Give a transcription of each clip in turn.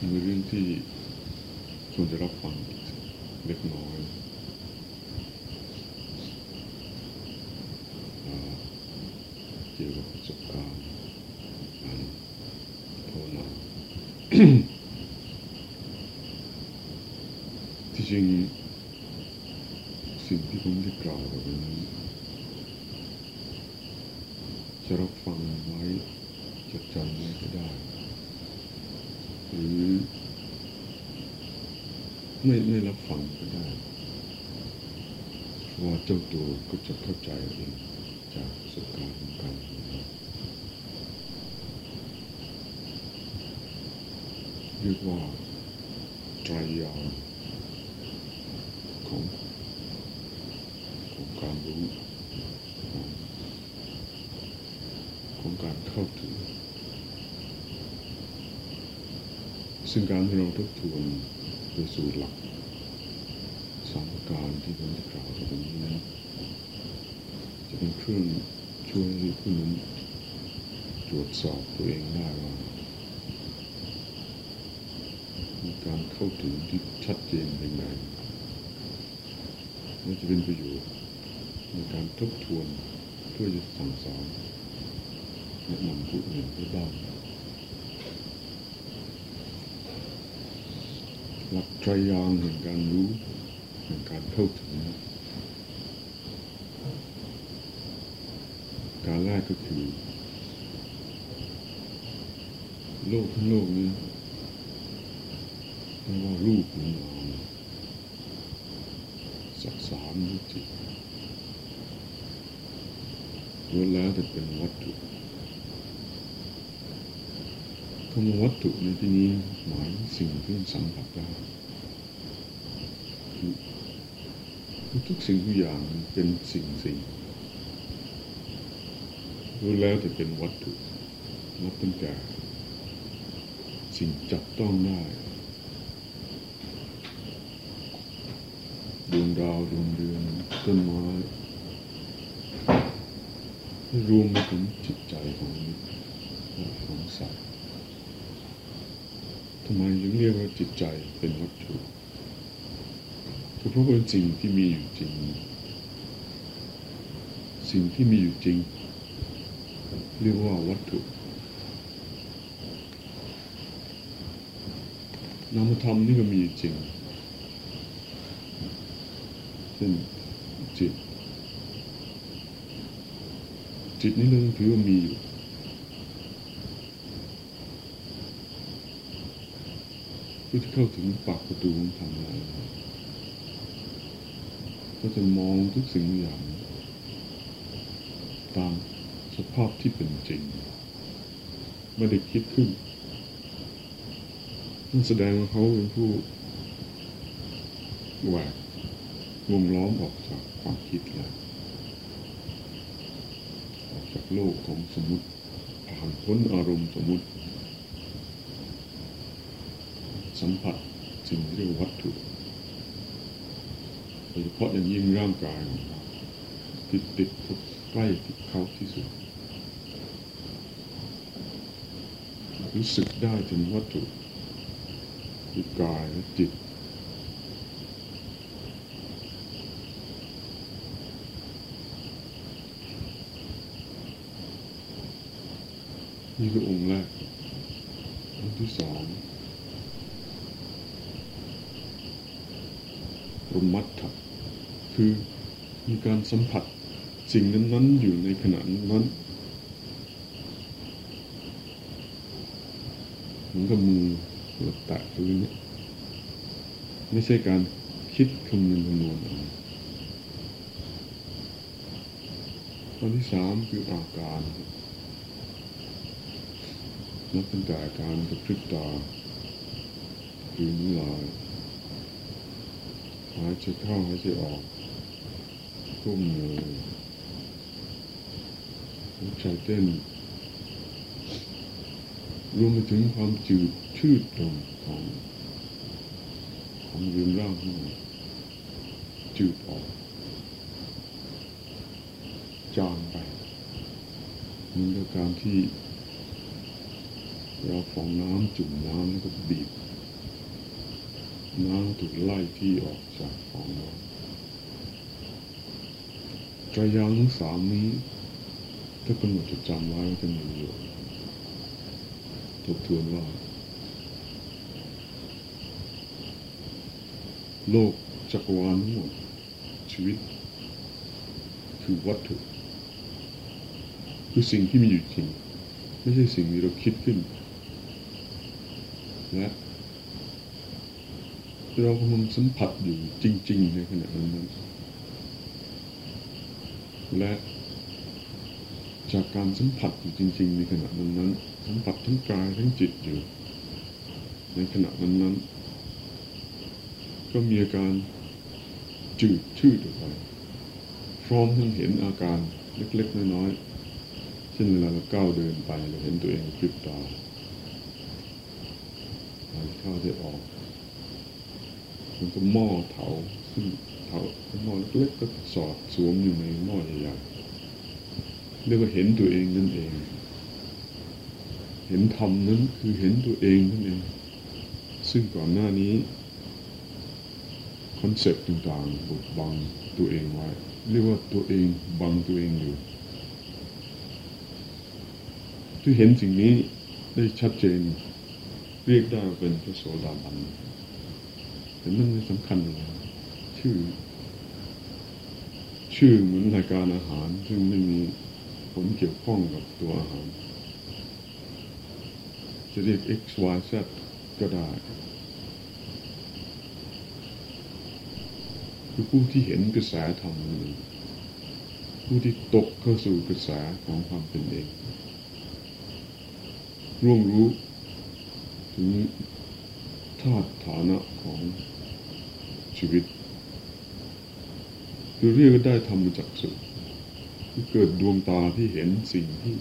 มีเรื่องที่ควรจะรับฟังเล็กน้อยอเกี่ยวกับประสบการณ์การภาวนา ที่จริงสิ่งที่ผมจะกล่าวต่อไปนี้จะรับฟังไว้จดจำไว้ก็ได้ หรือ ไม่ไม่รับฟังก็ได้เพราะว่าเจ้าตัวก็จะเข้าใจเองจากประสบการณ์ของการทำงานเรียกว่าไตรยาของของการรู้ของของการเข้าถึง ซึ่งการที่เราทบทวนโดยสูตรหลักสามประการที่ผมจะกล่าวต่อไปนี้นั้นจะเป็นเค รื่องช่วยให้ผู้นั้นตรวจสอบตัวเองได้ว่ามีการเข้าถึงที่ชัดเจนยังไงและจะเป็นประโยชน์ในการทบทวนเพื่อจะสั่งสอนแนะนำผู้อื่นได้บ้างหลักไตรยางแห่งการรู้แห่งการเข้าถึงนะ การแรกก็คือโลกทั้งโลกนี้ไม่ว่ารูปหรือนามสักสามหรือจิตล้วนแล้วแต่เป็นวัตถุคำว่าวัตถุในที่นี้หมายสิ่งที่สัมผัสได้ทุกสิ่งทุกอย่างเป็นสิ่งสิ่ง รู้แล้วแต่เป็นวัตถุนับตั้งแต่สิ่งจับต้องได้ดวงดาวดวงเดือนต้นไม้รวมไปถึงจิตใจของมนุษย์ของสัตว์ทำไมถึงเรียกว่าจิตใจเป็นวัตถุก็เพราะเป็นสิ่งที่มีอยู่จริง สิ่งที่มีอยู่จริง เรียกว่าวัตถุนามธรรมนี่ก็มีจริงเช่นจิต จิตนี่เราถือว่ามีอยู่เพื่อที่เข้าถึงปากประตูของธรรมแล้วก็จะมองทุกสิ่งทุกอย่างตาม สภาพที่เป็นจริง ไม่ได้คิดขึ้นนั่นแสดงว่าเขาเป็นผู้แหวกวงล้อมออกจากความคิดแล้วออกจากโลกของสมมติผ่านพ้นอารมณ์สมมติ สัมผัสสิ่งที่เรียกวัตถุโดยเฉพาะอย่างยิ่งร่างกายของเราที่ติดใกล้ติดเขาที่สุด รู้สึกได้ถึงวัตถุคือกายและจิต นี่คือองค์แรกองค์ที่สองรมัตถะคือมีการสัมผัสสิ่งนั้นๆอยู่ในขณะนั้นเหมือน กับมือเราแตะพื้นเนี่ยไม่ใช่การคิดคำนึงคำนวณอะไรตอนที่สามคืออาการนับตั้งแต่การกระพริบตาคือน้ำลายหายใจเข้าหายใจออกก้มมือหัวใจเต้น รวมไปถึงความจืดชืดลงของของเรือนร่างทั้งจืดออกจางไปเหมือนกับการที่เราฟองน้ำจุ่มน้ำแล้วก็บีบน้ำถูกไล่ที่ออกจากฟองน้ำตรยางทั้งสามนี้ถ้ากำหนดจดจำไว้จะมีประโยชน์ ทบทวนว่า โลกจักรวาลทั้งหมด ชีวิต คือวัตถุ คือสิ่งที่มีอยู่จริง ไม่ใช่สิ่งที่เราคิดขึ้นและเรากำลังสัมผัสอยู่จริง ๆ ในขณะนั้นและจากการสัมผัสอยู่จริง ๆ ในขณะนั้น สัมผัสทั้งกายทั้งจิตอยู่ ในขณะนั้นนั้นก็มีอาการจืดชืดออกไปพร้อมทั้งเห็นอาการเล็ก ๆ น้อยๆเช่นเวลาเราก้าวเดินไปเราเห็นตัวเองคลิปตาหายเข้าได้ออกมันก็หม้อเถาซึ่งเถาหม้อเล็กๆก็สอดสวมอยู่ในหม้อใหญ่ๆเรียกว่าเห็นตัวเองนั่นเอง เห็นธรรมนั้นคือเห็นตัวเองนั่นเอง ซึ่งก่อนหน้านี้คอนเซ็ปต์ต่างๆบดบังตัวเองไว้ เรียกว่าตัวเองบังตัวเองอยู่ ที่เห็นสิ่งนี้ได้ชัดเจน เรียกได้เป็นพระโสดาบันแต่มันไม่สำคัญเลยชื่อ ชื่อเหมือนรายการอาหาร ซึ่งไม่มีผลเกี่ยวข้องกับตัวอาหาร จะเรียก x y z ก็ได้คือผู้ที่เห็นกระแสธรรมนี้ผู้ที่ตกเข้าสู่กระแสของความเป็นเองร่วงรู้ถึงธาตุฐานะของชีวิตคือเรียกได้ธรรมจักษุคือเกิดดวงตาที่เห็นสิ่งที่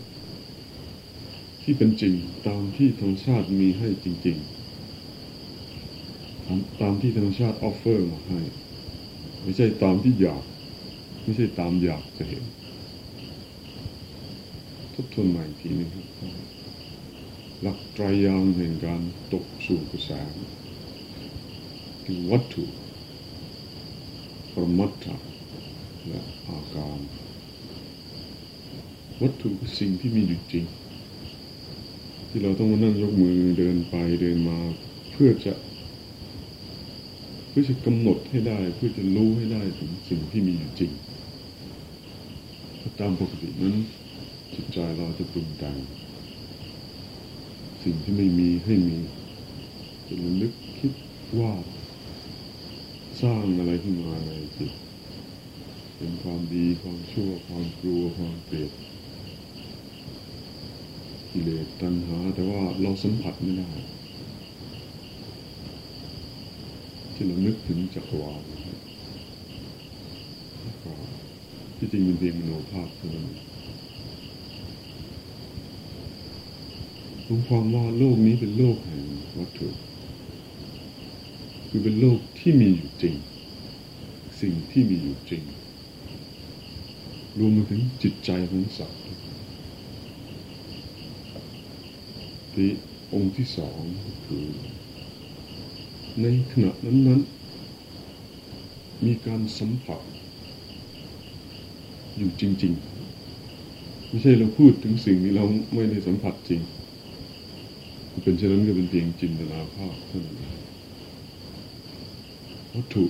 ที่เป็นจริงตามที่ธรรมชาติมีให้จริง ๆ ตามที่ธรรมชาติ offer มาให้ ไม่ใช่ตามที่อยาก ไม่ใช่ตามอยากจะเห็น ทบทวนใหม่ทีนึงครับหลักไตรยางค์แห่งการตกสู่กระแสคือวัตถุประมัตถะและอาการ วัตถุคือสิ่งที่มีอยู่จริง ที่เราต้องมานั่งยกมือเดินไปเดินมา เพื่อจะ เพื่อจะกำหนดให้ได้ เพื่อจะรู้ให้ได้ถึงสิ่งที่มีอยู่จริงตามปกตินั้นจิตใจเราจะปรุงแต่งสิ่งที่ไม่มีให้มีจะระลึกคิดว่า สร้างอะไรขึ้นมาในจิตเป็นความดีความชั่วความกลัวความเกลียด กิเลสตัณหา แต่ว่าเราสัมผัสไม่ได้ที่เรานึกถึงจักรวาลที่จริงเป็นเพียงมโนภาพเท่านั้นผมความว่าโลกนี้เป็นโลกแห่งวัตถุ คือเป็นโลกที่มีอยู่จริง สิ่งที่มีอยู่จริง รวมมาถึงจิตใจของสัตว์ ที่องค์ที่สองคือ ในขณะนั้นๆมีการสัมผัส อยู่จริง ๆ ไม่ใช่เราพูดถึงสิ่งนี้เราไม่ได้สัมผัสจริงเป็นเช่นนั้นก็เป็นเพียงจินตนาภาพเท่านั้นวัตถุ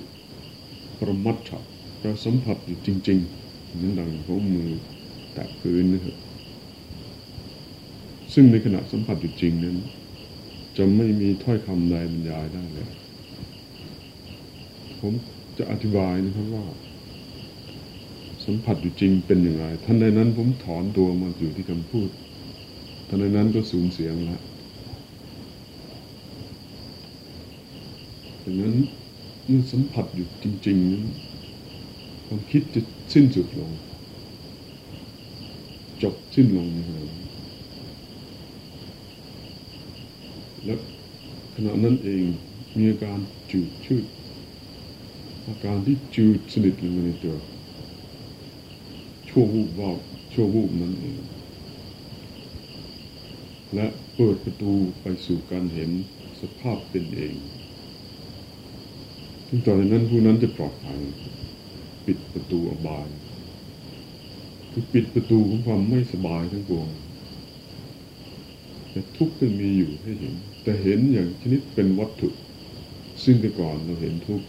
ประมัดฉะเราสัมผัสอยู่จริง ๆ นั้นดังของมือแตะพื้นนะครับ ซึ่งในขณะสัมผัสอยู่จริงนั้น จะไม่มีถ้อยคำใดบรรยายได้เลย ผมจะอธิบายนะครับว่า สัมผัสอยู่จริงเป็นอย่างไรท่านในนั้นผมถอนตัวมาอยู่ที่คำพูดท่านในนั้นก็สูญเสียงแล้วดังนั้นเมื่อสัมผัสอยู่จริงๆนั้นความคิดจะสิ้นสุดลง จบสิ้นลงนะครับ และขณะนั้นเองมีอาการจืดชืดอาการที่จืดสนิทลงในตัวชั่ววูบว่าชั่ววูบนั้นเองและเปิดประตูไปสู่การเห็นสภาพเป็นเองถึงตอนนั้นผู้นั้นจะปลอดภัยปิดประตูอบาย คือปิดประตูของความไม่สบายทั้งปวงแต่ทุกข์ก็มีอยู่ให้เห็น แต่เห็นอย่างชนิดเป็นวัตถุ ซึ่งแต่ก่อนเราเห็นทุกข์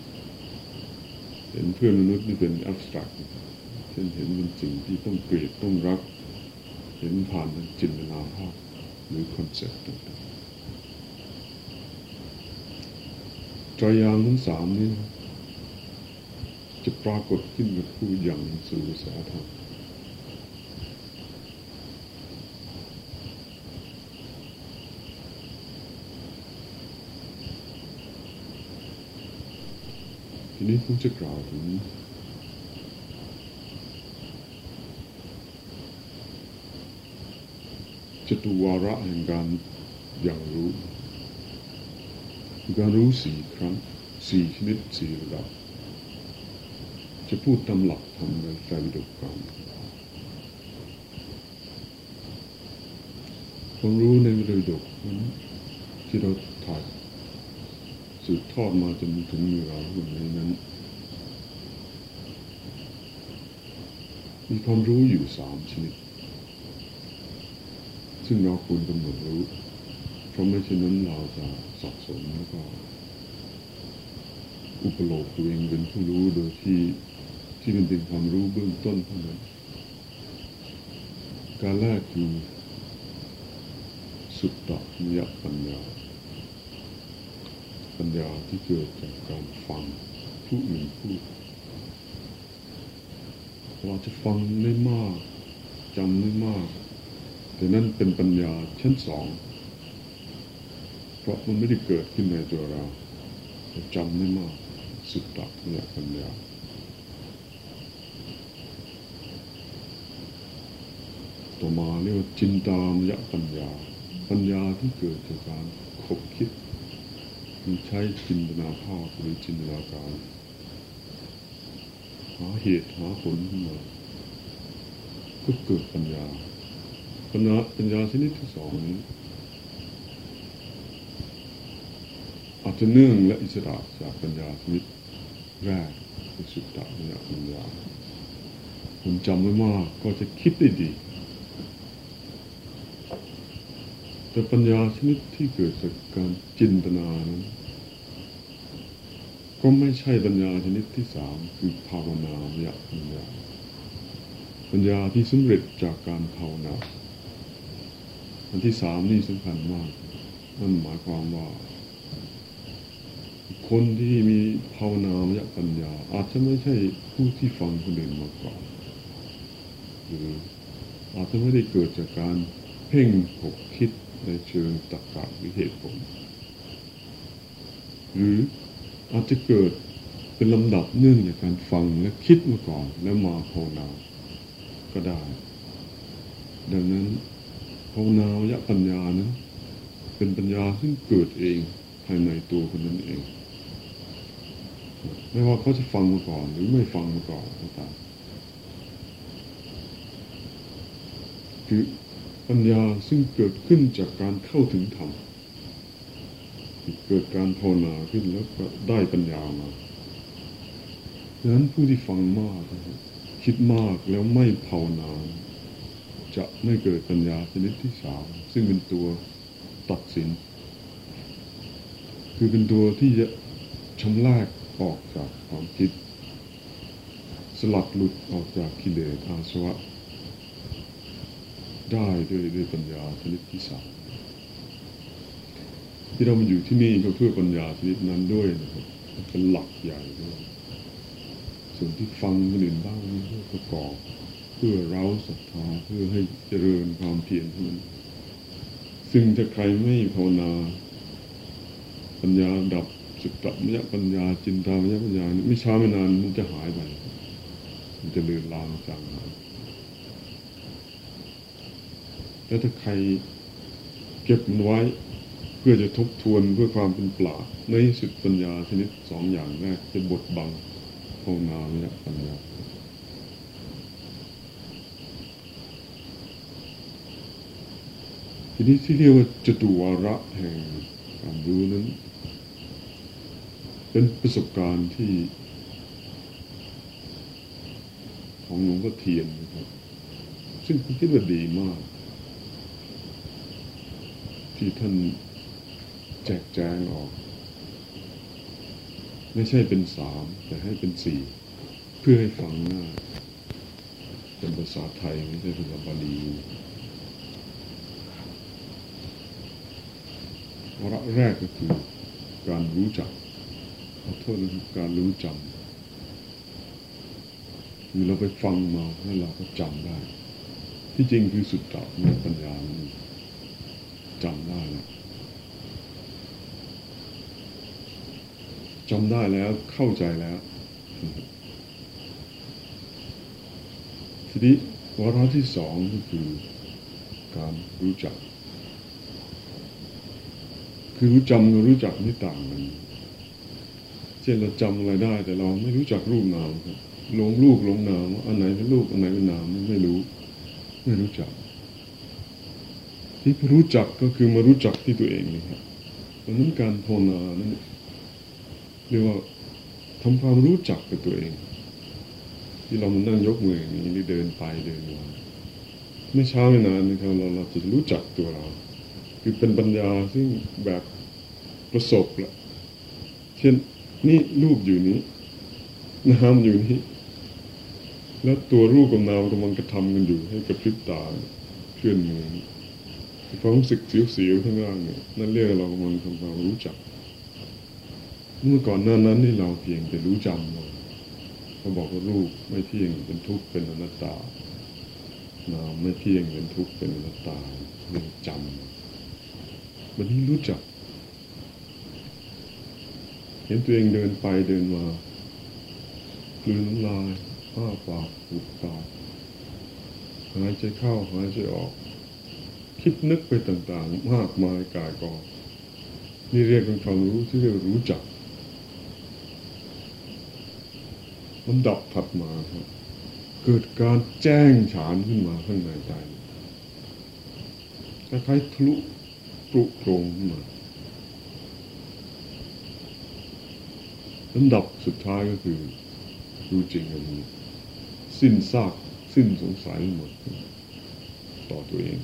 เห็นเพื่อนมนุษย์นี่เป็น abstract เช่นเห็นเป็นสิ่งที่ต้องเกลียดต้องรัก เห็นผ่านทางจินตนาภาพหรือคอนเซ็ปต์ต่างๆไตรยางค์ทั้งสามนี้จะปรากฏขึ้นกับผู้หยั่งสู่สัทธรรม ทีนี้ผมจะกล่าวถึงจตุวาระแห่งการอย่างรู้การรู้สี่ครั้งสี่ชนิดสี่ระดับ จะพูดตำหลักทำในใจดกกรรมความรู้ในวิดกนั้นที่เราถ่าย สืบทอดมาจนถึงเราวันนี้นั้นมีความรู้อยู่สามชนิด ซึ่งเราควรกำหนดรู้ เพราะไม่เช่นนั้นเราจะสับสนแล้วก็ อุปโลกตัวเองเป็นผู้รู้โดยที่ที่มันเป็นความรู้เบื้องต้นเท่านั้น การแรกคือสุตตะมยปัญญา ปัญญาที่เกิดจากการฟังผู้อื่นพูดเราจะฟังไม่มากจำไม่มาก แต่นั่นเป็นปัญญาชั้นสอง เพราะมันไม่ได้เกิดขึ้นในตัวเราเราจำไม่มากสุตตะมยปัญญาต่อมาเรียกว่าจินตามยปัญญา ปัญญาที่เกิดจากการคบคิด มันใช้จินตนาภาพหรือจินตนาการ หาเหตุหาผลขึ้นมาก็เกิดปัญญา ปัญญาปัญญาชนิดที่สองนี้อาจจะเนื่องและอิสระจากปัญญาชนิดแรกคือสุตตะปัญญาปัญญาผมจำไว้มากก็จะคิดได้ดี แต่ปัญญาชนิดที่เกิดจากการจินตนานั้นก็ไม่ใช่ปัญญาชนิดที่สามคือภาวนามยปัญญา ปัญญาที่สำเร็จจากการภาวนาอันที่สามนี่สำคัญมากนั่นหมายความว่า คนที่มีภาวนามยปัญญา อาจจะไม่ใช่ผู้ที่ฟังคนอื่นมาก่อนหรืออาจจะไม่ได้เกิดจากการเพ่งหกคิด ในเชิงตรรกะหรือเหตุผล หรืออาจจะเกิดเป็นลำดับเนื่องจากการฟังและคิดมาก่อนแล้วมาภาวนาก็ได้ ดังนั้นภาวนายปัญญานั้น เป็นปัญญาซึ่งเกิดเองภายในตัวคนนั้นเอง ไม่ว่าเขาจะฟังมาก่อนหรือไม่ฟังมาก่อนก็ตามคือ ปัญญาซึ่งเกิดขึ้นจากการเข้าถึงธรรมเกิดการภาวนาขึ้นแล้วก็ได้ปัญญามาดังนั้นผู้ที่ฟังมากคิดมากแล้วไม่ภาวนา จะไม่เกิดปัญญาชนิดที่สามซึ่งเป็นตัวตัดสิน คือเป็นตัวที่จะชำระออกจากความคิด สลัดหลุดออกจากกิเลสอาสวะ ได้ด้วยด้วยปัญญาชนิดที่สามที่เรามาอยู่ที่นี่ก็เพื่อปัญญาชนิดนั้นด้วยนะครับเป็นหลักใหญ่ด้วยส่วนที่ฟังคนอื่นบ้างนี่เพื่อประกอบ เพื่อเร้าศรัทธาเพื่อให้เจริญความเพียรเท่านั้นซึ่งถ้าใครไม่ภาวนา ปัญญาดับสุตตมยปัญญาจินตามยปัญญาไม่ช้าไม่นานมันจะหายไป มันจะเลือนลางจางหาย แล้วถ้าใครเก็บมันไว้ เพื่อจะทบทวนเพื่อความเป็นปราในสุดปัญญาชนิดสองอย่างแรกจะบดบังภาวนาเนี่ยปัญญาทีนี้ที่เรียกว่าจตุวาระแห่งการรู้นั้น เป็นประสบการณ์ที่ ของหลวงพ่อเทียนนะครับ ซึ่งผมคิดว่าดีมาก ที่ท่านแจกแจงออก ไม่ใช่เป็นสามแต่ให้เป็นสี่เพื่อให้ฟังง่ายเป็นภาษาไทยไม่ใช่ภาษาบาลีวาระแรกก็คือการรู้จักขอโทษนะครับการรู้จำคือเราไปฟังมาแล้เราก็จำได้ ที่จริงคือสุดตในปัญญานั้ จำได้แล้วจำได้แล้วเข้าใจแล้ว ทีนี้วาระที่สองก็คือการรู้จัก คือรู้จำกับรู้จักนี่ต่างกันเช่นเราจำอะไรได้ แต่เราไม่รู้จักรูปนามครับลงรูปลงนามอันไหนเป็นรูปอันไหนเป็นนามไม่รู้ ไม่รู้จัก ที่รู้จักก็คือมารู้จักที่ตัวเองนี่ครับเพราะนั้นการภาวนานั้นเรียกว่าทำความรู้จักกับตัวเอง ที่เรามานั่งยกมืออย่างนี้หรือเดินไปเดินมาไม่ช้าไม่นานนะครับเราเราจะรู้จักตัวเรา คือเป็นปัญญาซึ่งแบบประสบละเช่นนี่รูปอยู่นี้น้ำอยู่นี้ แล้วตัวรูปกับนามกำลังกระทำกันอยู่ให้กระพริบตาเคลื่อนมือ ความรู้สึกเสียวๆข้างล่างเนี่ยนั่นเรียกเรากำลังทำความรู้จัก เมื่อก่อนหน้านั้นนี่เราเพียงแต่รู้จำมาเขาบอกว่ารูปไม่เที่ยงเป็นทุกข์เป็นอนัตตานามไม่เที่ยงเป็นทุกข์เป็นอนัตตาเรื่องจำวันนี้รู้จัก เห็นตัวเองเดินไปเดินมากลืนน้ำลายอ้าปากปุบปากหายใจเข้าหายใจออก คิดนึกไปต่างๆ มากมายกายกองนี่เรียกเป็นความรู้ที่เรียกรู้จักลำดับถัดมาครับเกิดการแจ้งฉานขึ้นมาข้างในใจคล้ายๆทะลุปรุโปรงขึ้นมาลำดับสุดท้ายก็คือรู้จริงอันนี้สิ้นซากสิ้นสงสัยหมดต่อตัวเอง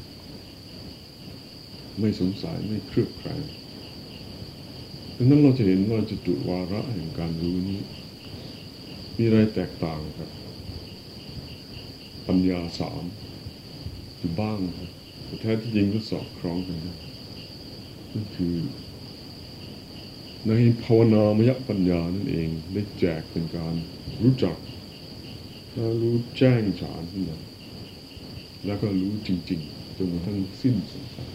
ไม่สงสัยไม่เครือบแคลงดังนั้นเราจะเห็นว่าจะจุวาระแห่งการรู้นี้ มีอะไรแตกต่างครับปัญญาสามอยู่บ้างครับแต่แท้ที่จริงก็สอดคล้องกันนะนั่นคือ ในภาวนามยปัญญานั่นเองได้แจกเป็นการรู้จักแล้วรู้แจ้งฉานขึ้นมาแล้วก็รู้จริง ๆจนกระทั่งสิ้นสงสัย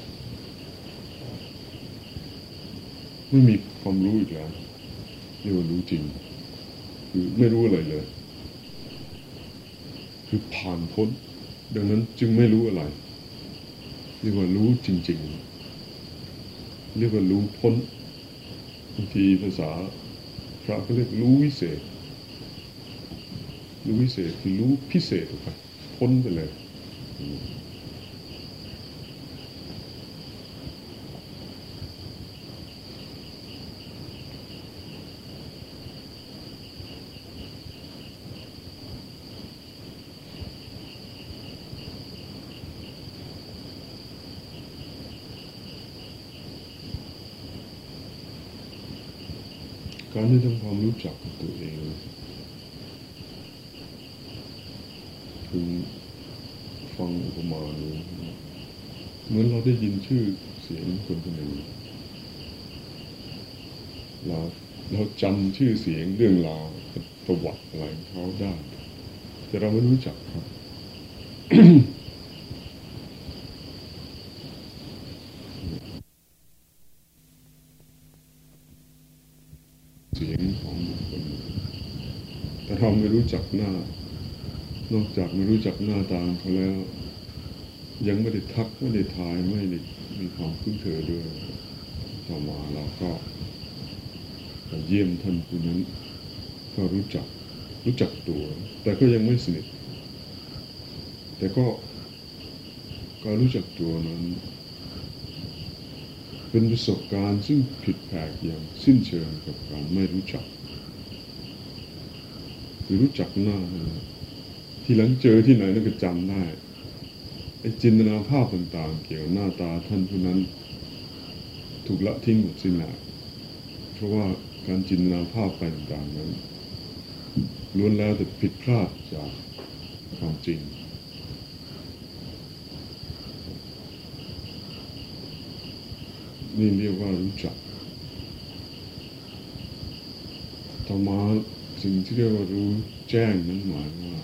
ไม่มีความรู้อีกแล้วเรียกว่ารู้จริง คือไม่รู้อะไรเลย คือผ่านพ้น ดังนั้นจึงไม่รู้อะไร เรียกว่ารู้จริง ๆ เรียกว่ารู้พ้นบางทีภาษาพระเขาเรียกรู้วิเศษ รู้วิเศษคือรู้พิเศษออกไปพ้นไปเลย การที่ทำความรู้จักกับตัวเองคือฟังอุปมาเหมือนเราได้ยินชื่อเสียงคนคนหนึ่งเราเราจำชื่อเสียงเรื่องราวประวัติอะไรเขาได้ แต่เราไม่รู้จักครับ เสียงของบุคคลแต่เราไม่รู้จักหน้า นอกจากไม่รู้จักหน้าตาเขาแล้ว ยังไม่ได้ทักไม่ได้ทายไม่ได้มีความคุ้นเคยด้วยต่อมาเราก็เยี่ยมท่านผู้นั้น ก็รู้จักรู้จักตัว แต่ก็ยังไม่สนิท แต่ก็ก็รู้จักตัวนั้น เป็นประสบการณ์ซึ่งผิดแผกอย่างสิ้นเชิงกับการไม่รู้จัก รู้จักหน้า ทีหลังเจอที่ไหนแล้วก็จำได้ไอ้จินตนาภาพต่างๆ เกี่ยวกับหน้าตาท่านผู้นั้น ถูกละทิ้งหมดสิ้นแล้วเพราะว่าการจินตนาภาพไปต่างๆนั้นล้วนแล้วแต่ผิดพลาดจากความจริงนี่เรียกว่ารู้จักต่อมา สิ่งที่เรียกว่ารู้แจ้งนั้นหมายว่า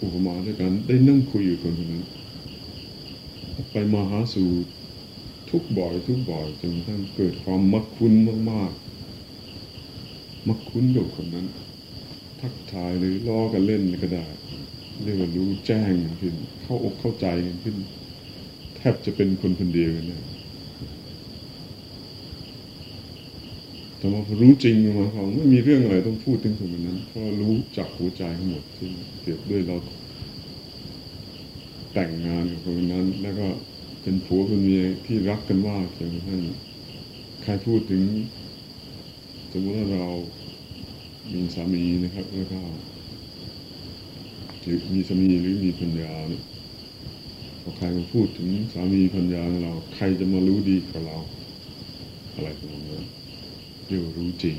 อุปมาด้วยกันได้นั่งคุยอยู่คนนั้น ไปมาหาสู่ทุกบ่อย ทุกบ่อยจนกระทั่งเกิดความมักคุ้นมากๆ มักคุ้นกับคนนั้น ทักทายหรือล้อกันเล่นก็ได้เรียกว่ารู้แจ้งขึ้น เข้าอกเข้าใจขึ้น แทบจะเป็นคนคนเดียวกันนะ แต่ว่าพอรู้จริงมาของไม่มีเรื่องอะไรต้องพูดถึงคนคนนั้นเพราะรู้จักหัวใจทั้งหมดที่เกี่ยวด้วยเราแต่งงานกับคนนั้น แล้วก็เป็นผัวเป็นเมียที่รักกันมากจนกระทั่งใครพูดถึงสมมติว่าเรามีสามีนะครับ แล้วก็มีสามีหรือมีพัญญาเนี่ยพอใครมาพูดถึงสามีพัญญาเรา ใครจะมารู้ดีกว่าเรา อะไรประมาณนั้น ยกว่ารู้จริง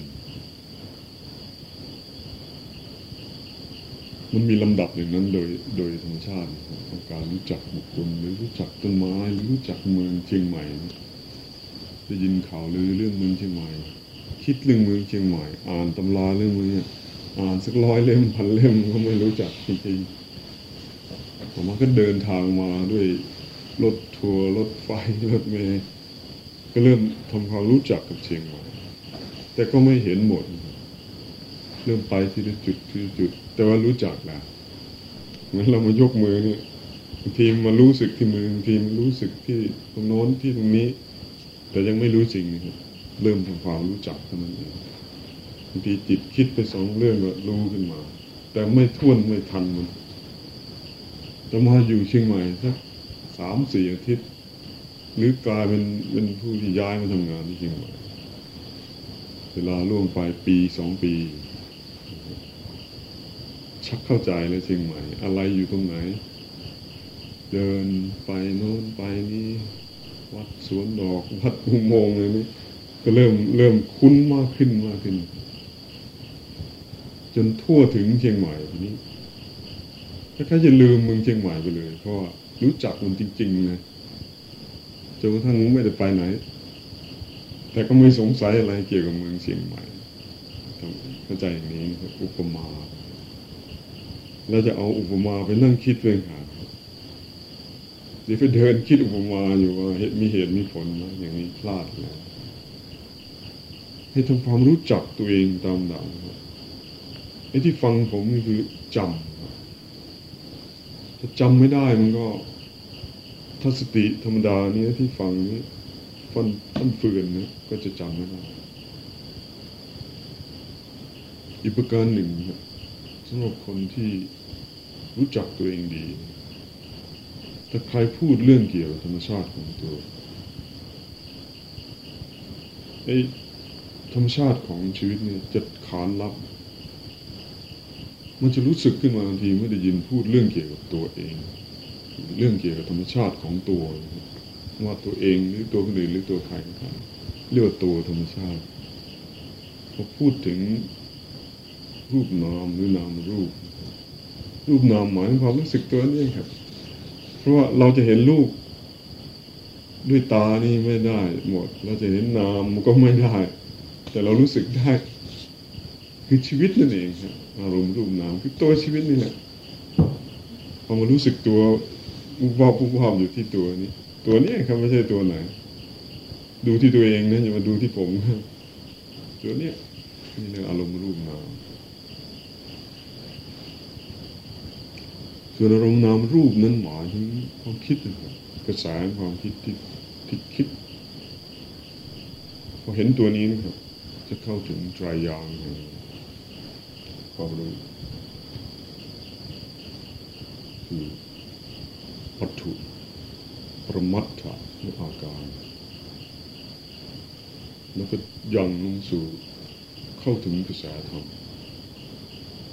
มันมีลำดับอย่างนั้นโดยโดยธรรมชาติของการรู้จักบุคคลหรือรู้จักต้นไม้หรือรู้จักเมืองเชียงใหม่ได้ยินข่าวลือเรื่องเมืองเชียงใหม่ คิดเรื่องเมืองเชียงใหม่ อ่านตำราเรื่องเมืองอ่านสักร้อยเล่มพันเล่มก็ไม่รู้จักจริงๆผมก็เดินทางมาด้วยรถทัวร์รถไฟรถเมล์ก็เริ่มทำความรู้จักกับเชียงใหม่ แต่ก็ไม่เห็นหมด เริ่มไปทีละจุดทีละจุด แต่ว่ารู้จักแล้วเหมือนเรามายกมือเนี่ยบางทีมารู้สึกที่มือบางทีมรู้สึกที่ตรงโน้นที่ตรงนี้ แต่ยังไม่รู้จริงนะครับเริ่มทำความรู้จักเท่านั้นเองบางทีจิตคิดไปสองเรื่องก็รู้ขึ้นมา แต่ไม่ท่วนไม่ทันมันจะมาอยู่เชียงใหม่สักสามสี่อาทิตย์ หรือกลายเป็นเป็นผู้ที่ย้ายมาทำงานที่เชียงใหม่ เวลาล่วงไปปีสองปี ชักเข้าใจเลยเชียงใหม่ อะไรอยู่ตรงไหน เดินไปโน้นไปนี่ วัดสวนดอก วัดอุโมงค์อะไรนี้ก็เริ่มเริ่มคุ้นมากขึ้นมากขึ้น จนทั่วถึงเชียงใหม่ทีนี้ถ้าใครจะลืมเมืองเชียงใหม่ไปเลย เพราะรู้จักมันจริงๆนะจนกระทั่งไม่ได้ไปไหน แต่ก็ไม่สงสัยอะไรเกี่ยวกับเมืองเชียงใหม่เข้าใจอย่างนี้นะครับอุปมาเราจะเอาอุปมาไปนั่งคิดเรื่องหาเดี๋ยวไปเดินคิดอุปมาอยู่ว่าเหตุมีเหตุมีผลนะอย่างนี้พลาดแล้วให้ทำความรู้จักตัวเองตามดังไอ้ที่ฟังผมนี่คือจำถ้าจำไม่ได้มันก็ถ้าสติธรรมดานี้ที่ฟังนี้ ฟันฟันเฟือนนะก็จะจำไม่ได้อีกประการหนึ่งสำหรับคนที่รู้จักตัวเองดี ถ้าใครพูดเรื่องเกี่ยวกับธรรมชาติของตัวไอ้ธรรมชาติของชีวิตเนี่ยจะขานรับ มันจะรู้สึกขึ้นมาทันทีเมื่อได้ยินพูดเรื่องเกี่ยวกับตัวเอง เรื่องเกี่ยวกับธรรมชาติของตัว ว่าตัวเองหรือตัวคนอื่นหรือตัวใครก็ตามเรียกว่าตัวธรรมชาติพอพูดถึงรูปนามหรือนามรูป รูปนามหมายความรู้สึกตัวนี่ครับ เพราะว่าเราจะเห็นรูปด้วยตานี่ไม่ได้หมด เราจะเห็นนามก็ไม่ได้ แต่เรารู้สึกได้ คือชีวิตนั่นเองครับอารมณ์รูปนามคือตัวชีวิตนี่แหละพอมารู้สึกตัวอุบวาบอุบวาบอยู่ที่ตัวนี้ ตัวนี้ครับไม่ใช่ตัวไหน ดูที่ตัวเองนะอย่ามาดูที่ผมตัวเนี้ยนี่เรียกอารมณ์รูปนามส่วนอารมณ์นามรูปนั้นหมายถึงความคิดนะครับกระแสความคิดที่ที่คิดพอเห็นตัวนี้นะครับจะเข้าถึงไตรยางแห่งความรู้คือวัตถุ ประมัตถะและอาการ แล้วก็ย่อนลงสู่เข้าถึงกระแสธรรม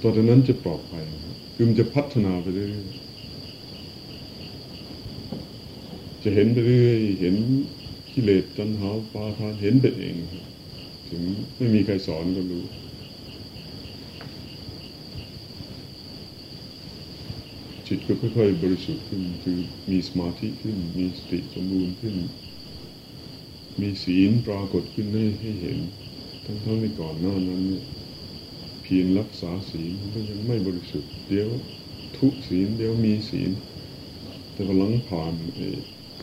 ตอนนั้นจะปลอดภัยคือมันจะพัฒนาไปเรื่อยจะเห็นไปเรื่อยเห็นกิเลสตัณหาปาทานเห็นเป็นเอง ถึงไม่มีใครสอนก็รู้ จิตก็ค่อยๆบริสุทธิ์ขึ้นคือมีสมาธิขึ้น มีสติสมบูรณ์ขึ้น มีศีลปรากฏขึ้นให้ให้เห็น ทั้งๆที่ก่อนหน้านั้นเนี่ยเพียรรักษาศีลก็ยังไม่บริสุทธิ์ เดี๋ยวทุศีลเดี๋ยวมีศีล แต่พอหลังผ่าน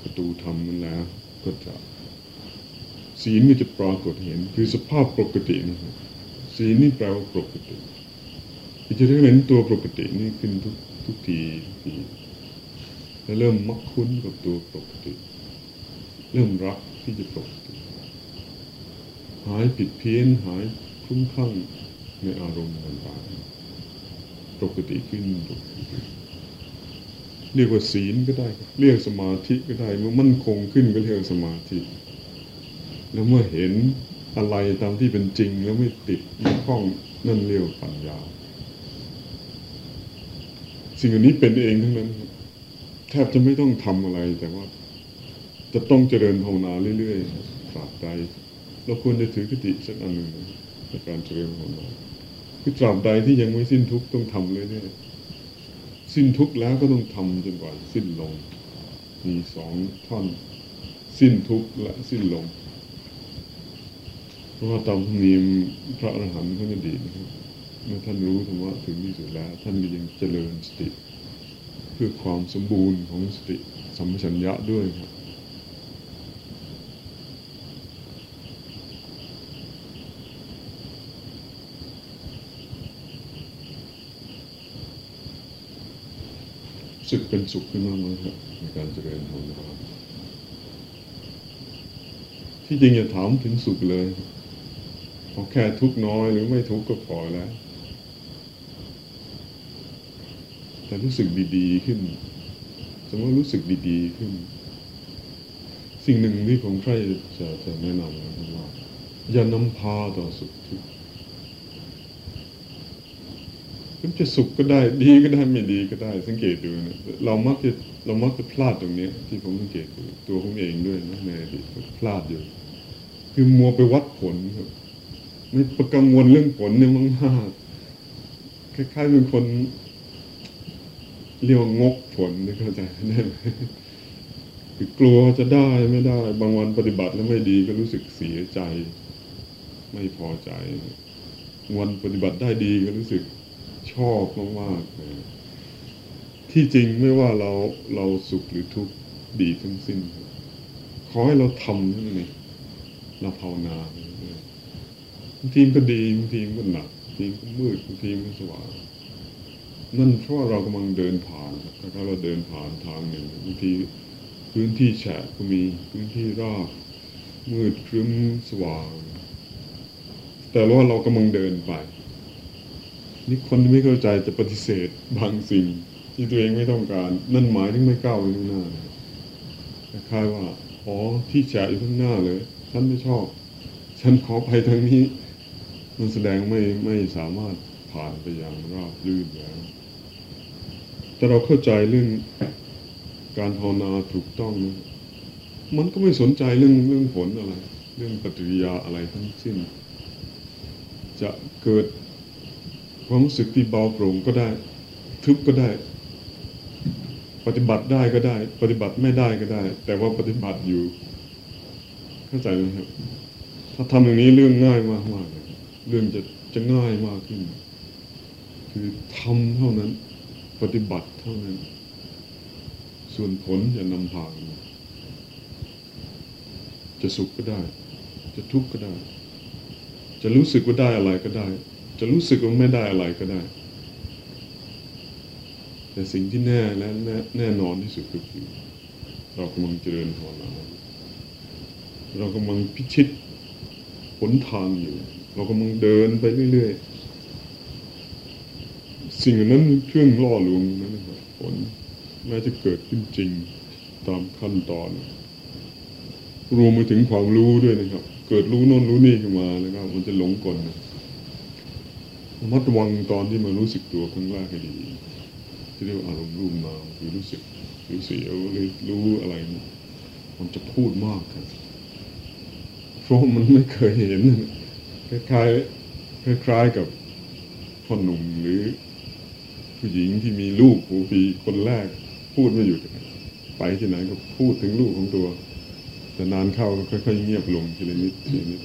ประตูธรรมมันแล้วก็จะศีลก็จะปรากฏเห็น คือสภาพปกตินะศีลนี่แปลว่าปกติจะได้เห็นตัวปกตินี่ขึ้นทุก ทุกทีทุกทีแล้วเริ่มมักคุ้นกับตัวปกติ เริ่มรักที่จะปกติ หายผิดเพี้ยนหายคลุ้มคลั่งในอารมณ์ต่างๆปกติขึ้นปกติเรียกว่าศีลก็ได้ เรียกสมาธิก็ได้เมื่อมั่นคงขึ้นก็เรียกสมาธิ แล้วเมื่อเห็นอะไรตามที่เป็นจริงแล้วไม่ติดไม่คล้องนั่นเรียกปัญญา สิ่งอันนี้เป็นเองทั้งนั้นแทบจะไม่ต้องทำอะไรแต่ว่า จะต้องเจริญภาวนาเรื่อยๆตราบใดเราควรจะถือคติสักอันหนึ่งในการเจริญภาวนาคือตราบใดที่ยังไม่สิ้นทุกต้องทำเรื่อยๆสิ้นทุกแล้วก็ต้องทำจนกว่าสิ้นลง มีสองท่อน สิ้นทุกและสิ้นลงเพราะว่าตามธรรมเนียมพระอรหันต์ท่านดีนะครับ เมื่อท่านรู้ธรรมะถึงที่สุดแล้ว ท่านก็ยังเจริญสติ เพื่อความสมบูรณ์ของสติสัมปชัญญะด้วยครับสึกเป็นสุขขึ้นมากเลยครับในการเจริญภาวนาที่จริงอย่าถามถึงสุขเลยพอแค่ทุกน้อยหรือไม่ทุกก็พอแล้ว แต่รู้สึกดี ๆ ขึ้น สมมติรู้สึกดี ๆ ขึ้น สิ่งหนึ่งที่ผมใครจะจะแนะนำนะว่าอย่านำพาต่อสุขทุกข์มันจะสุขก็ได้ดีก็ได้ไม่ดีก็ได้ สังเกตดูนะเรามักจะเรามักจะพลาดตรงนี้ที่ผมสังเกตตัวผมเองด้วยนะในอดีตพลาดอยู่ คือมัวไปวัดผลครับไม่ประกังวลเรื่องผลเนี่ยมากๆคล้ายๆเป็นคน เรียกงกผลนี่เข้าใจไหมคือกลัวจะได้ไม่ได้ บางวันปฏิบัติแล้วไม่ดีก็รู้สึกเสียใจ ไม่พอใจ วันปฏิบัติได้ดีก็รู้สึกชอบมากๆที่จริงไม่ว่าเราเราสุขหรือทุกข์ดีทั้งสิ้น ขอให้เราทำนั่นเองเราภาวนาบางทีก็ดีบางทีก็หนักบางทีก็มืดบางทีก็สว่าง นั่นเพราะเรากำลังเดินผ่านถ้าเราเดินผ่านทางหนึ่งบางทีพื้นที่แฉะก็มีพื้นที่ราบมืดครึ้มสว่าง แต่ว่าเรากำลังเดินไป นี่คนไม่เข้าใจจะปฏิเสธบางสิ่ง ที่ตัวเองไม่ต้องการ นั่นหมายถึงไม่ก้าวไปข้างหน้าคล้ายว่าอ๋อที่แฉะอยู่ข้างหน้าเลย ฉันไม่ชอบ ฉันขอไปทางนี้ มันแสดงไม่ไม่สามารถผ่านไปอย่างราบรื่นแล้ว แต่เราเข้าใจเรื่องการภาวนาถูกต้อง มันก็ไม่สนใจเรื่องเรื่องผลอะไร เรื่องปฏิกิริยาอะไรทั้งสิ้น จะเกิดความรู้สึกที่เบาโปร่งก็ได้ทุกก็ได้ ปฏิบัติได้ก็ได้ ปฏิบัติไม่ได้ก็ได้ แต่ว่าปฏิบัติอยู่ เข้าใจไหมครับ ถ้าทำอย่างนี้เรื่องง่ายมากมากเรื่องจะจะง่ายมากขึ้น คือทำเท่านั้น ปฏิบัติเท่านั้น ส่วนผลจะนำพาจะสุขก็ได้ จะทุกข์ก็ได้ จะรู้สึกว่าได้อะไรก็ได้ จะรู้สึกว่าไม่ได้อะไรก็ได้ แต่สิ่งที่แน่และแน่แน่นอนที่สุดก็คือเรากำลังเจริญภาวนาเรากำลังพิชิตผลทางอยู่ เรากำลังเดินไปเรื่อยๆ สิ่งนั้นเครื่องล่อลวงนั้นนะครับผลแม้จะเกิดขึ้นจริงตามขั้นตอน รวมไปถึงความรู้ด้วยนะครับ เกิดรู้น่นรู้นี่ขึ้นมาแล้วก็มันจะหลงกลระมัดระวังตอนที่มันรู้สึกตัวครั้งแรกให้ดีที่เรียกว่าอารมณ์รูปนามคือรู้สึกรู้เสียวหรือรู้อะไร มันจะพูดมากครับเพราะมันไม่เคยเห็นคล้ายๆคล้ายๆกับพ่อหนุ่มหรือ ผู้หญิงที่มีลูกผูปีคนแรก พูดไม่หยุดไปที่ไหนก็พูดถึงลูกของตัว แต่นานเข้าก็ค่อยๆเงียบลงทีละนิดทีละนิด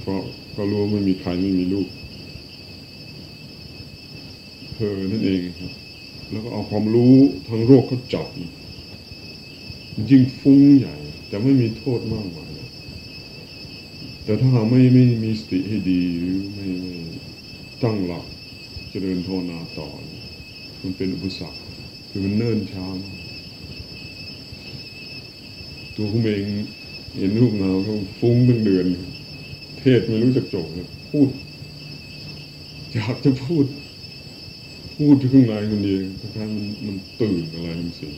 เพราะก็รู้ว่าไม่มีใครไม่มีลูก เธอนั่นเองครับ แล้วก็เอาความรู้ทางโรคเขาจับยิ่งฟุ้งใหญ่แต่ไม่มีโทษมากมายแต่ถ้าเราไม่ไม่มีสติให้ดีหรือไม่ไม่ตั้งหลักเจริญภาวนาต่อ มันเป็นอุปสรรคคือมันเนิ่นช้าตัวผมเองเห็นลูกเราเขาฟุ้งเป็นเดือน เทศไม่รู้จะจบเลยพูดอยากจะพูด พูดที่ข้างในคนเดียวคล้ายมันมันตื่นอะไรมันสิ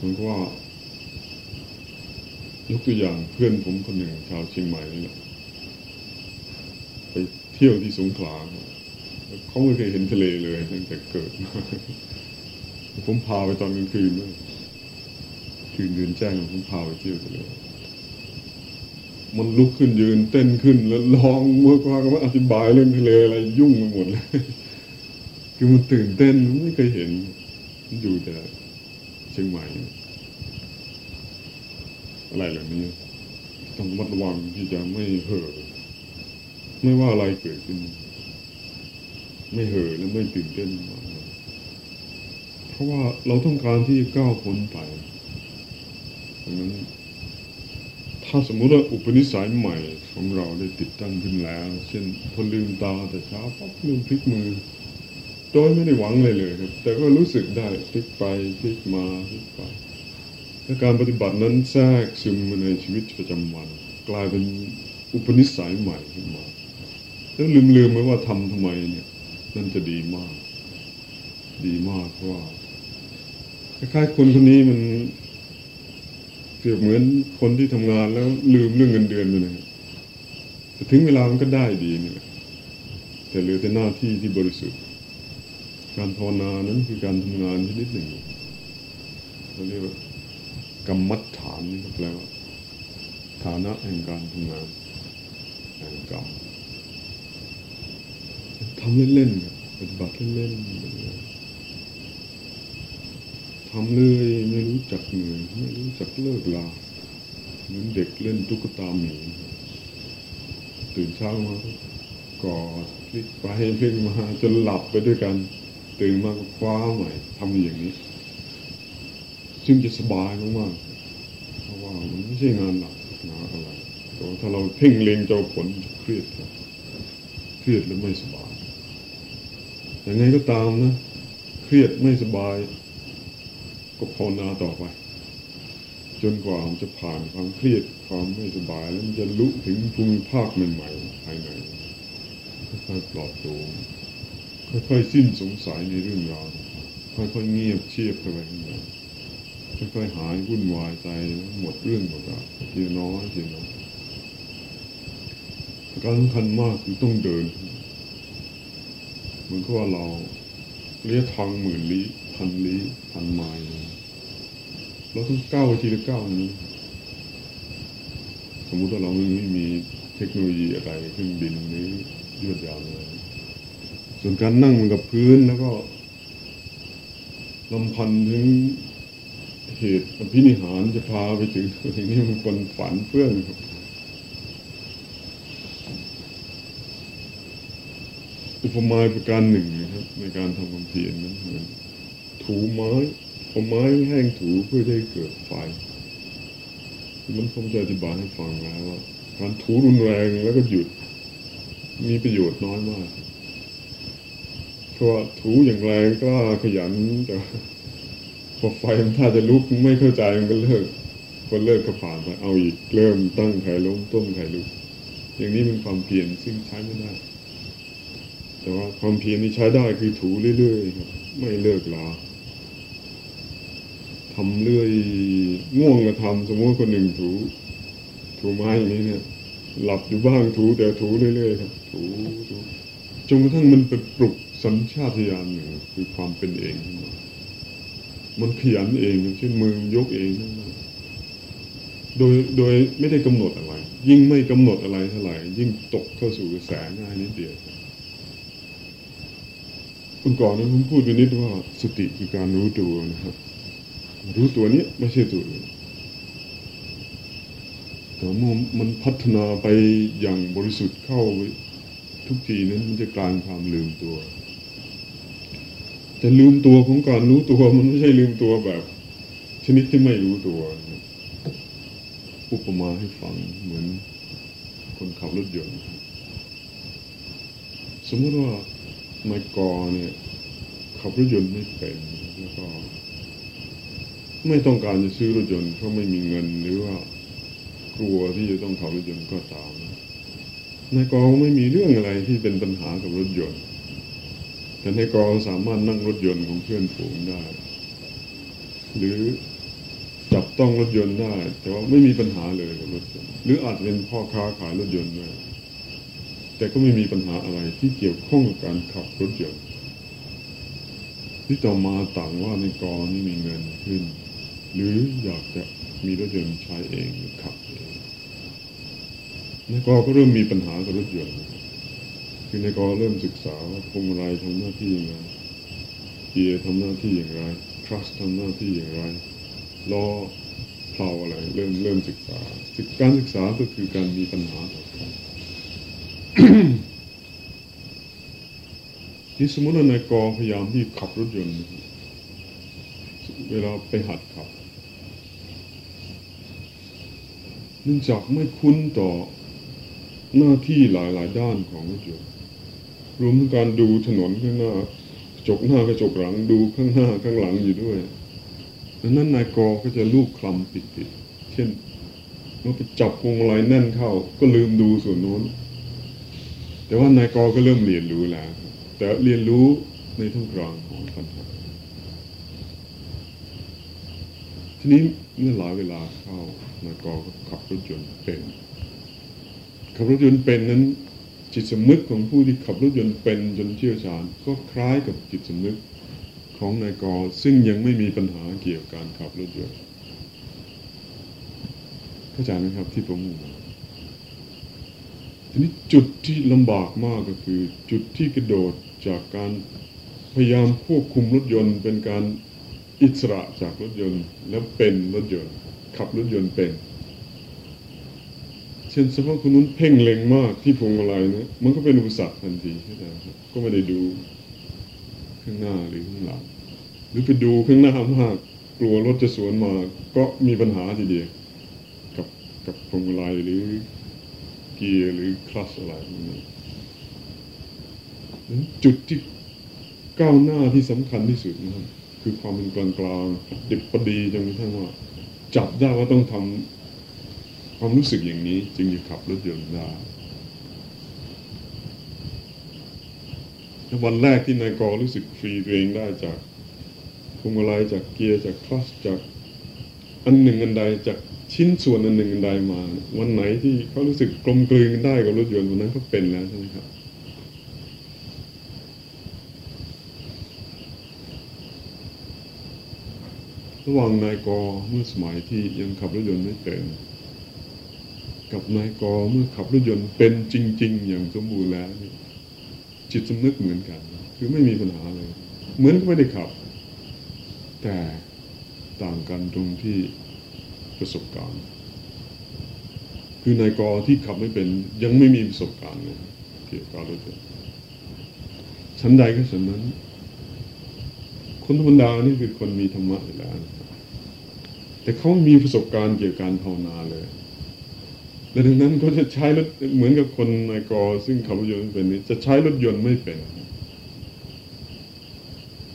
มันก็ว่ายกตัวอย่างเพื่อนผมคนหนึ่งชาวเชียงใหม่นี่แหละไปเที่ยวที่สงขลา เขาไม่เคยเห็นทะเลเลยตั้งแต่เกิด ผมพาไปตอนกลางคืนด้วยคืนเดือนแจ้งผมพาไปเที่ยวทะเลมันลุกขึ้นยืนเต้นขึ้นแล้วร้องเมื่อว่าก็มาอธิบายเรื่องทะเลอะไรยุ่งไปหมดเลยคือมันตื่นเต้นไม่เคยเห็นมันอยู่แต่เชียงใหม่อะไรเหล่านี้ต้องมัดระวังที่จะไม่เห่อไม่ว่าอะไรเกิดขึ้น ไม่เห่อและไม่ตื่นเต้นเพราะว่าเราต้องการที่ก้าวพ้นไปดังนั้น ถ้าสมมติว่าอุปนิสัยใหม่ของเราได้ติดตั้งขึ้นแล้ว เช่นพอลืมตาแต่เช้าปั๊บลืมพลิกมือ โดยไม่ได้หวังเลยเลยครับ แต่ก็รู้สึกได้พลิกไปพลิกมาพลิกไปและการปฏิบัตินั้นแทรกซึมมาในชีวิตประจำวัน กลายเป็นอุปนิสัยใหม่ขึ้นมา แล้วลืมๆไปว่าทำทำไมเนี่ย นั่นจะดีมาก ดีมากเพราะว่าคล้ายๆคนคนนี้มันเปรียบเหมือนคนที่ทำงานแล้วลืมเรื่องเงินเดือนไปเลยแต่ถึงเวลามันก็ได้ดีนี่แหละแต่เหลือแต่หน้าที่ที่บริสุทธิ์ การภาวนานั้นคือการทำงานชนิดหนึ่งเราเรียกว่ากรรมัฐานนี่ก็แปลว่าฐานะแห่งการทำงานแห่งกรรม ทำเล่นๆปฏิบัติเล่นๆทำเลยไม่รู้จักเหนื่อยไม่รู้จักเลิกลาเหมือนเด็กเล่นตุ๊กตาหมีตื่นเช้ามาก็กอดพลิกไปพลิกมาจนหลับไปด้วยกัน ตื่นมาก็คว้าใหม่ทำอย่างนี้ ซึ่งจะสบายมากๆเพราะว่ามันไม่ใช่งานหนักหนาอะไรแต่ถ้าเราเพ่งเล็งเจ้าผลเครียดครับเครียดแล้วไม่สบาย อย่างไงก็ตามนะ เครียดไม่สบาย ก็ภาวนาต่อไป จนกว่ามันจะผ่านความเครียดความไม่สบาย แล้วมันจะลุถึงภูมิภาคใหม่ๆภายในค่อยๆปลอบโปร่งค่อยๆสิ้นสงสัยในเรื่องราวค่อยๆเงียบเชียบเข้าไปข้างในค่อยๆหายวุ่นวายใจหมดเรื่องหมดราวทีน้อยทีน้อยการสำคัญมากคือต้องเดิน เหมือนกับว่าเราเรียกทางหมื่นลี้พันลี้พันไมล์เราต้องก้าวไปทีละก้าวนี้ สมมุติว่าเราไม่มีเทคโนโลยีอะไรเครื่องบินหรือยวดยาวเลยส่วนการนั่งมันกับพื้นแล้วก็ลำพันถึงเหตุอภินิหารจะพาไปถึงอย่งนี้มันคนฝันเพื่อนครับ อุปมายประการหนึ่งนะครับในการทำความเพียรนั้นถูไม้เอาไม้แห้งถูเพื่อให้เกิดไฟ มันผมจะอธิบายให้ฟังแล้วว่าการถูรุนแรงแล้วก็หยุด มีประโยชน์น้อยมากเพราะว่าถูอย่างแรงก็ขยันแต่พอไฟมันถ้าจะลุกไม่เข้าใจมันก็เลิกพอเลิกก็ผ่านไปเอาอีกเริ่มตั้งไข่ล้มต้มไข่ลุก อย่างนี้เป็นความเพียรซึ่งใช้ไม่ได้ แต่ว่าความเพียรนี่ใช้ได้คือถูเรื่อยๆครับไม่เลิกลาทำเรื่อยง่วงก็ทำสมมติคนหนึ่งถู ถูไม้อย่างนี้เนี่ย หลับอยู่บ้างถูแต่ถูเรื่อยๆครับถูถูจนกระทั่งมันไปปลุกสัญชาตญาณหนึ่งคือความเป็นเองมามันขยันเองเช่นมือยกเองนั่นนะโดยโดยไม่ได้กำหนดอะไร ยิ่งไม่กำหนดอะไรเท่าไหร่ยิ่งตกเข้าสู่กระแสง่ายนิดเดียวคุ ณก่อนนะผมพูดไปนิดว่าสติคือการรู้ตัวนะครับรู้ตัวนี้ไม่ใช่ตัวอื่นแต่เมื่อมันพัฒนาไปอย่างบริสุทธิ์เข้าทุกทีนั้นมันจะกลายความลืมตัว แต่ลืมตัวของการรู้ตัวมันไม่ใช่ลืมตัวแบบ ชนิดที่ไม่รู้ตัวนะอุปมาให้ฟังเหมือนคนขับรถยนต์สมมติว่า นายกเนี่ยขับรถยนต์ไม่เป็นแล้วก็ ไม่ต้องการจะซื้อรถยนต์เพราะไม่มีเงินหรือว่ากลัวที่จะต้องขับรถยนต์ก็ตามนายกไม่มีเรื่องอะไรที่เป็นปัญหากับรถยนต์แต่นายกสามารถนั่งรถยนต์ของเพื่อนฝูงได้ หรือจับต้องรถยนต์ได้ แต่ว่าไม่มีปัญหาเลยกับรถยนต์หรืออาจจะเป็นพ่อค้าขายรถยนต์ด้วย แต่ก็ไม่มีปัญหาอะไรที่เกี่ยวข้องกับการขับรถยนต์ที่ต่อมาต่างว่าในกรนี่มีเงินขึ้น หรืออยากจะมีรถยนต์ใช้เองหรือขับเองในกรก็เริ่มมีปัญหากับรถยนต์คือในกรเริ่มศึกษาว่าพวงมาลัยทำหน้าที่ยังไงเกียร์ทำหน้าที่อย่างไรคลัสทำหน้าที่อย่างไรล้อเพลาอะไรเริ่มเริ่มศึกษาการศึกษาก็คือการมีปัญหาต่อกัน ที่สมมติว่านายกอพยายามที่ขับรถยนต์ เวลาไปหัดขับเนื่องจากไม่คุ้นต่อหน้าที่หลาย ๆ ด้านของรถยนต์รวมทั้งการดูถนนข้างหน้ากระจกหน้ากระจกหลังดูข้างหน้าข้างหลังอยู่ด้วยดังนั้นนายกอก็จะลูกคลำปิดๆเช่นเมื่อไปจับพวงมาลัยแน่นเข้าก็ลืมดูส่วนโน้น แต่ว่านายกอก็เริ่มเรียนรู้แล้ว แต่เรียนรู้ในท่ามกลางของปัญหาทีนี้เมื่อหลายเวลาเข้านายกอก็ขับรถยนต์เป็น ขับรถยนต์เป็นนั้น จิตสำนึกของผู้ที่ขับรถยนต์เป็นจนเชี่ยวชาญ ก็คล้ายกับจิตสำนึกของนายกอซึ่งยังไม่มีปัญหาเกี่ยวกับการขับรถยนต์เข้าใจไหมครับที่ผมบอก ทีนี้จุดที่ลำบากมากก็คือ จุดที่กระโดดจากการพยายามควบคุมรถยนต์ เป็นการอิสระจากรถยนต์ แล้วเป็นรถยนต์ ขับรถยนต์เป็น เช่นสมมติคุณนุ้นเพ่งเล็งมากที่พวงมาลัยนะมันก็เป็นอุปสรรคทันทีใช่ไหมครับก็ไม่ได้ดูข้างหน้าหรือข้างหลังหรือไปดูข้างหน้ามาก กลัวรถจะสวนมา ก็มีปัญหาทีเดียวกับกับพวงมาลัยหรือ เกียร์หรือคลัสอะไรพวกนี้จุดที่ก้าวหน้าที่สำคัญที่สุดนะคือความเป็นกลางกลางดิบพอดีจนกระทั่งว่า จับได้ว่าต้องทำความรู้สึกอย่างนี้ จึงจะขับรถยนต์ได้วันแรกที่นายกอรู้สึกฟรีตัวเองได้จากพวงมาลัยจากเกียร์จากคลัสจากอันหนึ่งอันใดจาก ชิ้นส่วนอันหนึ่งอันใดมา วันไหนที่เขารู้สึกกลมกลืนได้กับรถยนต์วันนั้นก็เป็นแล้วใช่ไหมครับระหว่างนายกเมื่อสมัยที่ยังขับรถยนต์ไม่เป็น กับนายกเมื่อขับรถยนต์เป็นจริง ๆ อย่างสมบูรณ์แล้วจิตสำนึกเหมือนกัน คือไม่มีปัญหาเลย เหมือนก็ไม่ได้ขับ แต่ต่างกันตรงที่ ประสบการณ์ คือนายกที่ขับไม่เป็นยังไม่มีประสบการณ์เลยเกี่ยวกับรถยนต์ชั้นใดก็ฉันนั้น คนธรรมดานี่คือคนมีธรรมะอยู่แล้วแต่เขามีประสบการณ์เกี่ยวกับการภาวนาเลย และดังนั้นก็จะใช้รถเหมือนกับคนนายกซึ่งขับรถยนต์เป็นนี้จะใช้รถยนต์ไม่เป็น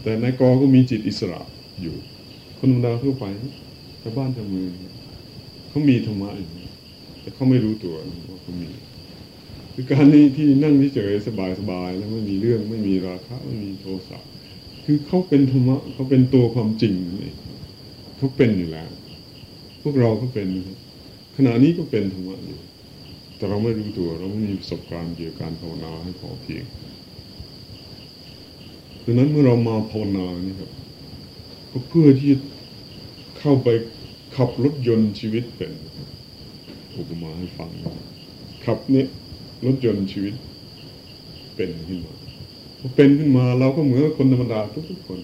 แต่นายกก็มีจิตอิสระอยู่ คนธรรมดาทั่วไปชาวบ้านชาวเมือง เขามีธรรมะอยู่แต่เขาไม่รู้ตัวว่าเขามีคือการนี้ที่นั่งเฉยสบายสบายแล้วไม่มีเรื่องไม่มีราคะไม่มีโทสะคือเขาเป็นธรรมะเขาเป็นตัวความจริงนี่เขาเป็นอยู่แล้ว พวกเราก็เป็นขขณะนี้ก็เป็นธรรมะอยู่แต่เราไม่รู้ตัวเราไม่มีประสบการณ์เกี่ยวกับการภาวนาให้พอเพียงดังนั้นเมื่อเรามาภาวนานี่ครับก็เพื่อที่เข้าไป ขับรถยนต์ชีวิตเป็นอุปมาให้ฟัง ขับเนี่ยรถยนต์ชีวิตเป็นขึ้นมาพอเป็นขึ้นมาเราก็เหมือนคนธรรมดาทุกๆคน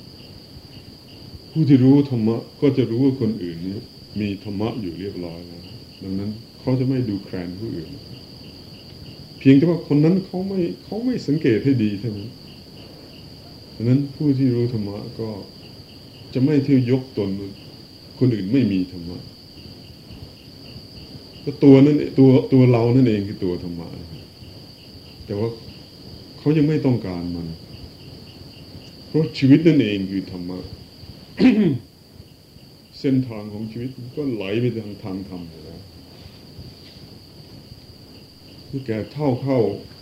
ผู้ที่รู้ธรรมะก็จะรู้ว่าคนอื่นนี้มีธรรมะอยู่เรียบร้อยแล้วดังนั้นเขาจะไม่ดูแคลนผู้อื่น เพียงแต่ว่าคนนั้นเขาไม่เขาไม่สังเกตให้ดีเท่านั้นดังนั้นผู้ที่รู้ธรรมะก็จะไม่เที่ยวยกตน คนอื่นไม่มีธรรมะก็ตัวนั้นตัวตัวเรานั่นเองคือตัวธรรมะแต่ว่าเขายังไม่ต้องการมัน เพราะชีวิตนั่นเองคือธรรมะเส้นทางของชีวิตก็ไหลไปทางทางธรรมอยู่แล้วที่แกเท่าเข้า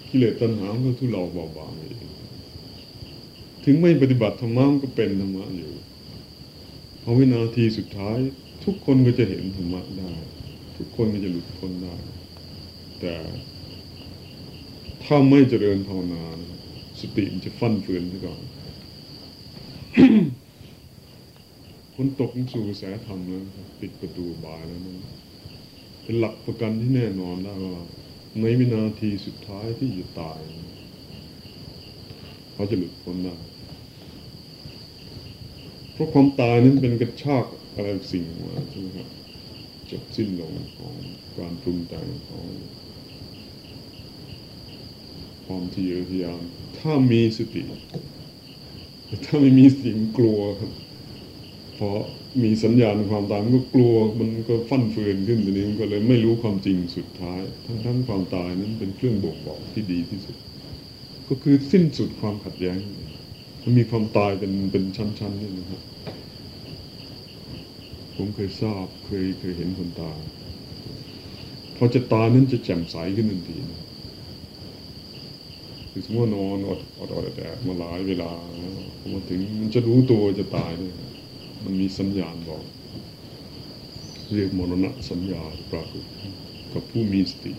กิเลสตัณหาก็ทุเลาเบาบางเองถึงไม่ปฏิบัติธรรมะก็เป็นธรรมะอยู่ พอวินาทีสุดท้าย ทุกคนก็จะเห็นธรรมะได้ ทุกคนก็จะหลุดพ้นได้ แต่ถ้าไม่เจริญภาวนา สติมันจะฟั่นเฟือนไปก่อน คนตกสู่กระแสธรรมแล้วปิดประตูบายแล้วนะเป็นหลักประกันที่แน่นอนได้ว่าในวินาทีสุดท้ายที่จะตายเขาจะหลุดพ้นได้ เพราะความตายนั้นเป็นกระชากอะไรสิ่งมาใช่ไหมครับจบสิ้นลงของการปรุงแต่งของความที่เยอทยานถ้ามีสติ ถ้าไม่มีสติมกลัวครับเพราะมีสัญญาณความตายมันก็กลัวมันก็ฟั่นเฟือนขึ้นทีนี้มันก็เลยไม่รู้ความจริงสุดท้าย ทั้งทั้งความตายนั้นเป็นเครื่องบ่งบอกที่ดีที่สุด ก็คือสิ้นสุดความขัดแย้ง มันมีความตายเป็นเป็นชั้นๆนี่นะครับ ผมเคยทราบเคยเคยเห็นคนตายพอจะตายนั้นจะแจ่มใสขึ้นทันทีนะคือสมมตินอนอดอดอดแดดมาหลายเวลาพอมาถึงมันจะรู้ตัวจะตายเนี่ยมันมีสัญญาณบอก เรียกมรณะสัญญาปรากฏกับผู้มีสติ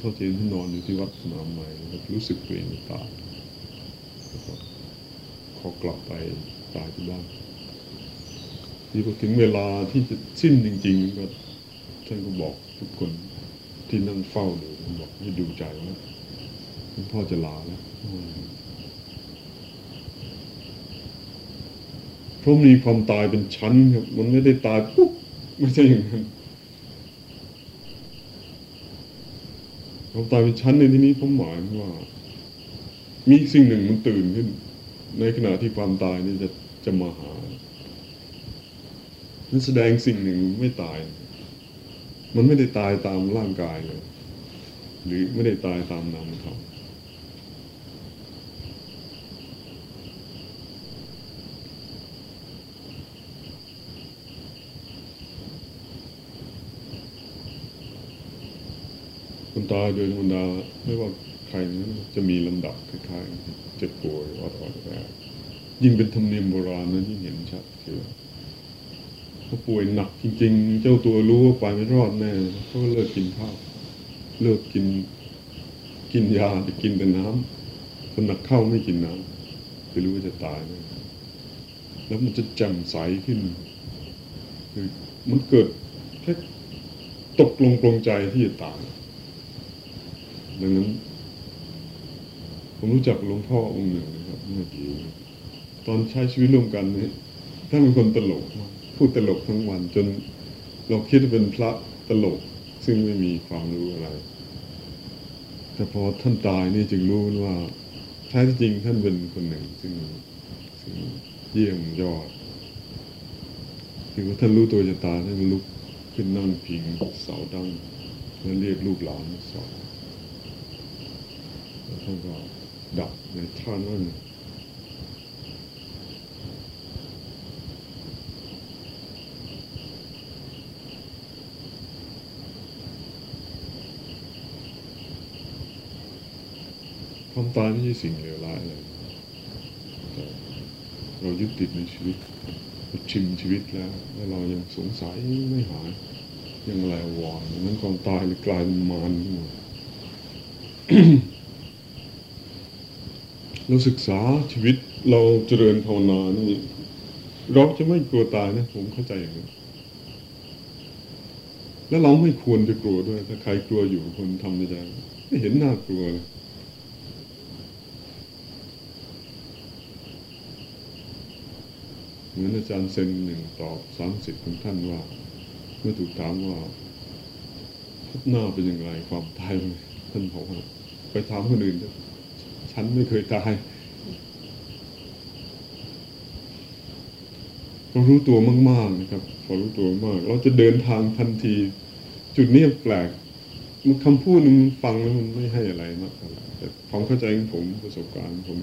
พ่อเจนที่นอนอยู่ที่วัดสนามใหม่แล้วรู้สึกตัวเองตายขอกลับไปตายที่บ้านที่พอถึงเวลาที่จะสิ้นจริง ๆ ก็ท่านก็บอกทุกคนที่นั่งเฝ้าดูบอกให้ดูใจนะคุณพ่อจะลาแล้วเพราะมีความตายเป็นชั้นครับ มันไม่ได้ตายปุ๊บไม่ใช่อย่างนั้น ความตายเป็นชั้นในที่นี้ผมหมายว่า มีสิ่งหนึ่งมันตื่นขึ้น ในขณะที่ความตายนี่จะจะมาหานั่นแสดงสิ่งหนึ่งไม่ตาย มันไม่ได้ตายตามร่างกายเลย หรือไม่ได้ตายตามนามธรรมคน ตายโดยธรรมดาไม่ว่าใครนั้นจะมีลำดับคล้ายๆเจ็บป่วยอดอดแอยิ่งเป็นธรรมเนียมโบราณนั้นยิ่งเห็นชัดคือเขาป่วยหนักจริง ๆ เจ้าตัวรู้ว่าไปไม่รอดแน่เขาก็เลิกกินข้าวเลิกกินกินยาไปกินแต่น้ำคนหนักเข้าไม่กินน้ำไปรู้ว่าจะตายนะแล้วมันจะแจ่มใสขึ้นคือมันเกิดแค่ตกลงปลงใจที่จะตาย ดังนั้น ผมรู้จักหลวงพ่อองค์หนึ่งนะครับเมื่อกี้ตอนใช้ชีวิตร่วมกันนี่ท่านเป็นคนตลกพูดตลกทั้งวัน จนเราคิดว่าเป็นพระตลก ซึ่งไม่มีความรู้อะไร แต่พอท่านตายนี่จึงรู้ว่าแท้จริงท่านเป็นคนหนึ่ง ซึ่งซึ่งเยี่ยมยอดคือว่าท่านรู้ตัวจะตายท่านลุกขึ้นนั่งพิงเสาดังแล้วเรียกลูกหลานสอน ท่านก็ดับในท่านั้นความตายไม่ใช่สิ่งเลวร้ายเลยเรายึดติดในชีวิตชิมชีวิตแล้วแล้วเรายังสงสัยไม่หาย ยังอะไรวอนนั้นก่อนตายเลยกลายเป็นมารขึ้นมา เราศึกษาชีวิตเราเจริญภาวนานี่ เราจะไม่กลัวตายนะ ผมเข้าใจอย่างนั้แล้วเราไม่ควรจะกลัวด้วย ถ้าใครกลัวอยู่คนทำในใจไม่เห็นน่ากลัวเลยเหมือนอาจารย์เซนหนึ่งตอบสามสิบของท่านว่า เมื่อถูกถามว่าพบหน้าเป็นอย่างไรความตายเป็นไงท่านบอกว่าไปถามคนอื่นเถอะ ฉันไม่เคยตายเรารู้ตัวมากๆนะครับพอรู้ตัวมาก เราจะเดินทางทันที จุดนี้แปลกมันคำพูดนึงฟังแล้วมันไม่ให้อะไรมากแต่ความเข้าใจของผมประสบการณ์ผม